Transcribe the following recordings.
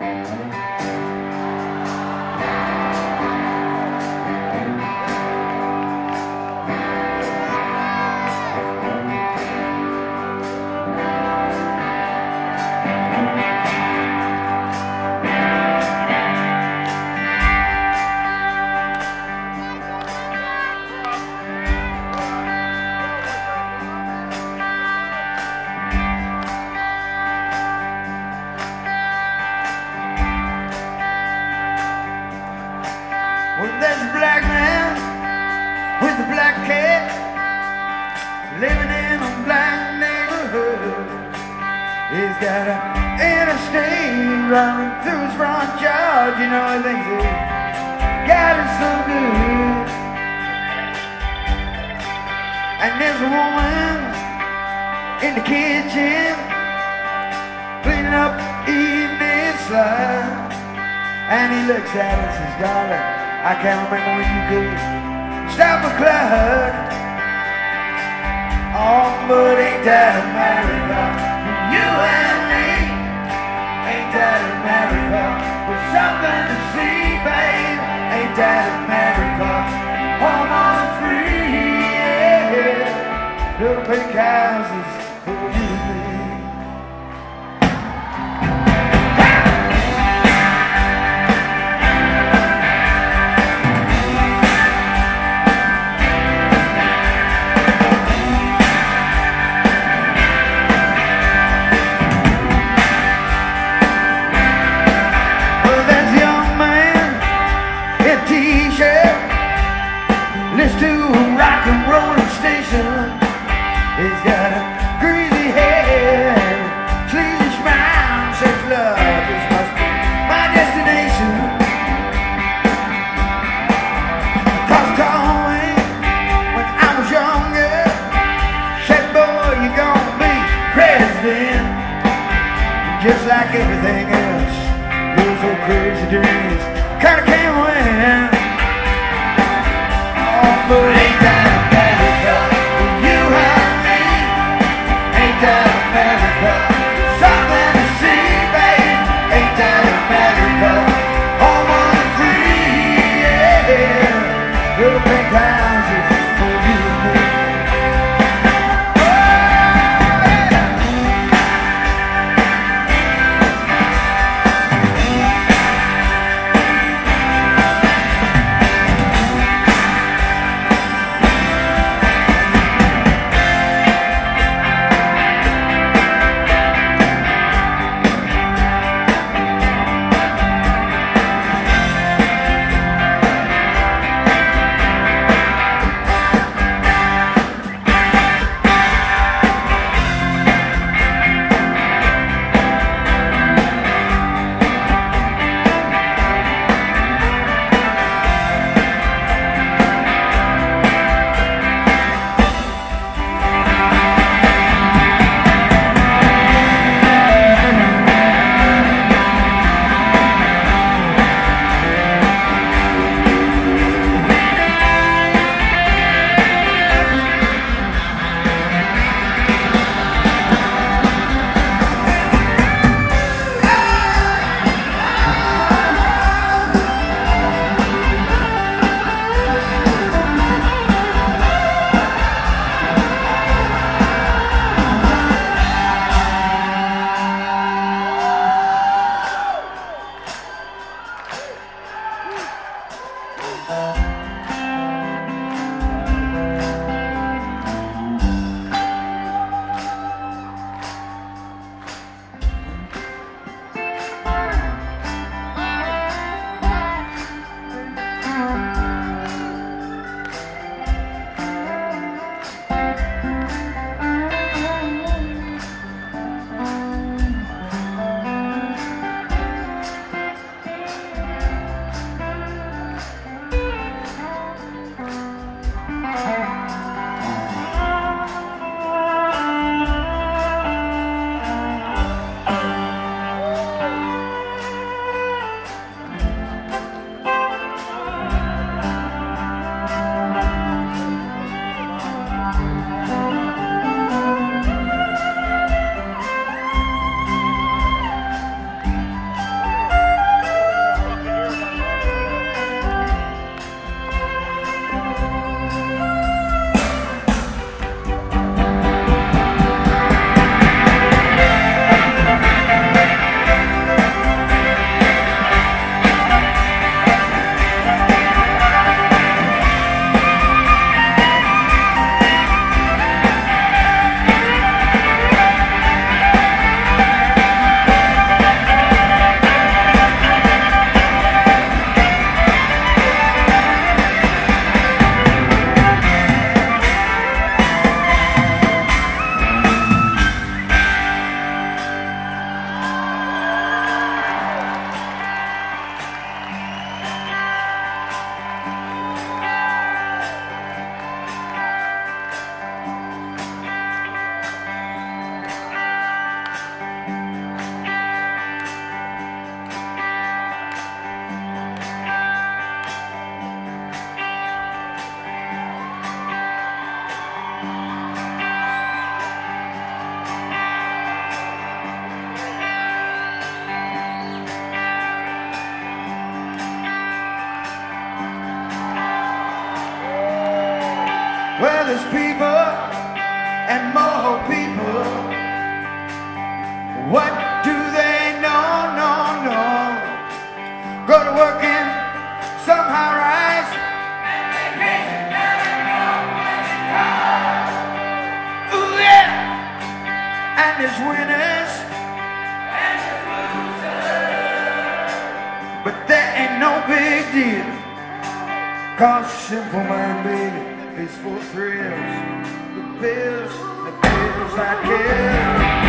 Música but you know he thinks that God is so good. And there's a woman in the kitchen cleaning up evening slime. And he looks at her and says, darling, I can't remember when you could stop a cloud." Oh, but ain't that a marathon? nothing to see, babe. Ain't that America? Home on free, yeah. Little pink houses. There's people and more people. What do they know? No, no. Go to work in some high rise. Ooh, yeah. And there's winners. and losers, But that ain't no big deal. Cause simple mind, baby, is for thrills. The pills, the pills I kill.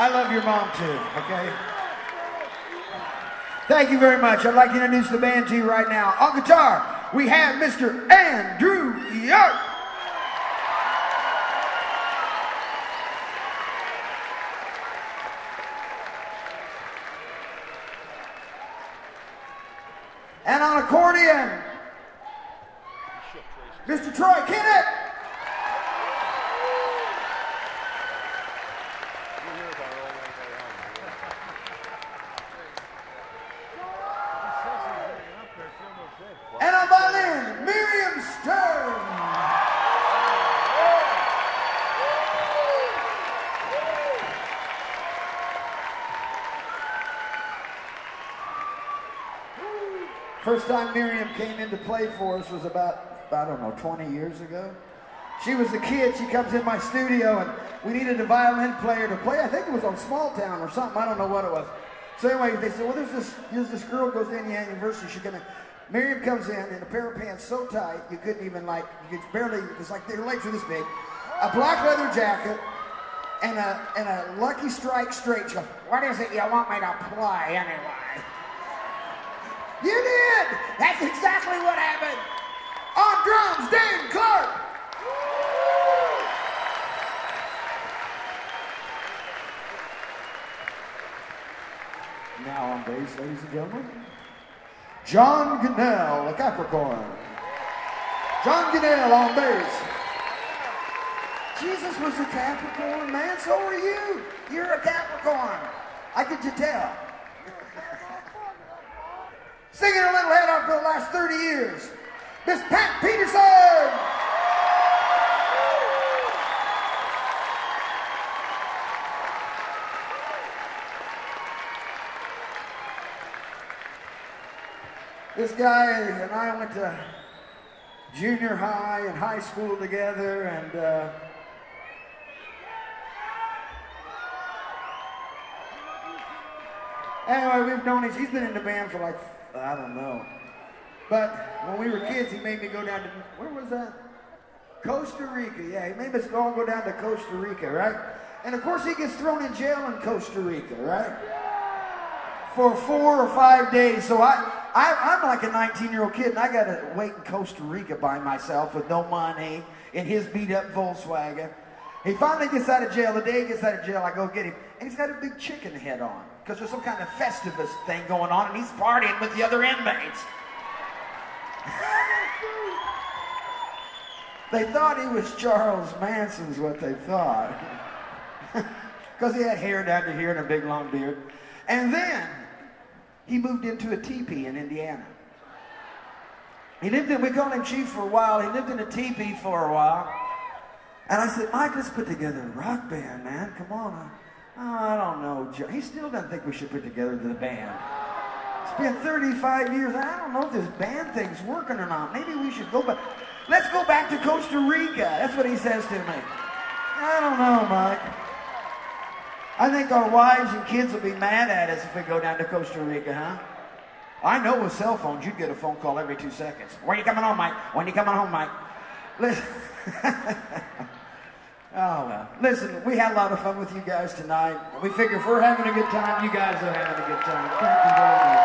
I love your mom too, okay? Thank you very much. I'd like to introduce the band to you right now. On guitar, we have Mr. Andrew York. And on accordion, Mr. Troye Kinnett. First time Miriam came into play for us was about, I don't know, 20 years ago. She was a kid. She comes in my studio, and we needed a violin player to play. I think it was on Small Town or something. I don't know what it was. So anyway, they said, "Well, there's this, there's this girl goes to Indiana University. She's gonna." Miriam comes in in a pair of pants so tight you couldn't even like you could barely. It's like their legs were this big. A black leather jacket and a and a Lucky Strike straight. "What is it you want me to play anyway?" You did. That's exactly what happened. On drums, Dan Clark. Now on bass, ladies and gentlemen, John Gunnell, a Capricorn. John Gunnell on bass. Jesus was a Capricorn, man. So are you. You're a Capricorn. I could you tell. Singing a little head off for the last 30 years. Miss Pat Peterson. This guy and I went to junior high and high school together, and uh, anyway, we've known each. He's been in the band for like I don't know, but when we were kids, he made me go down to where was that? Costa Rica. Yeah, he made us all go down to Costa Rica, right? And of course, he gets thrown in jail in Costa Rica, right? for four or five days. So I, I I'm like a 19 year old kid, and I got to wait in Costa Rica by myself with no money in his beat up Volkswagen. He finally gets out of jail. The day he gets out of jail, I go get him, and he's got a big chicken head on because there's some kind of Festivus thing going on, and he's partying with the other inmates. they thought he was Charles Manson's what they thought. Because he had hair down to here and a big long beard. And then he moved into a teepee in Indiana. He lived in, we called him Chief for a while. He lived in a teepee for a while. And I said, Mike, let's put together a rock band, man. Come on. I don't know. He still doesn't think we should put together the band. It's been 35 years. I don't know if this band thing's working or not. Maybe we should go back. Let's go back to Costa Rica. That's what he says to me. I don't know, Mike. I think our wives and kids will be mad at us if we go down to Costa Rica, huh? I know with cell phones, you'd get a phone call every two seconds. When you coming home, Mike? When you coming home, Mike? Listen. oh, well. Listen, we had a lot of fun with you guys tonight. We figure if we're having a good time, you guys are having a good time. Thank you very much.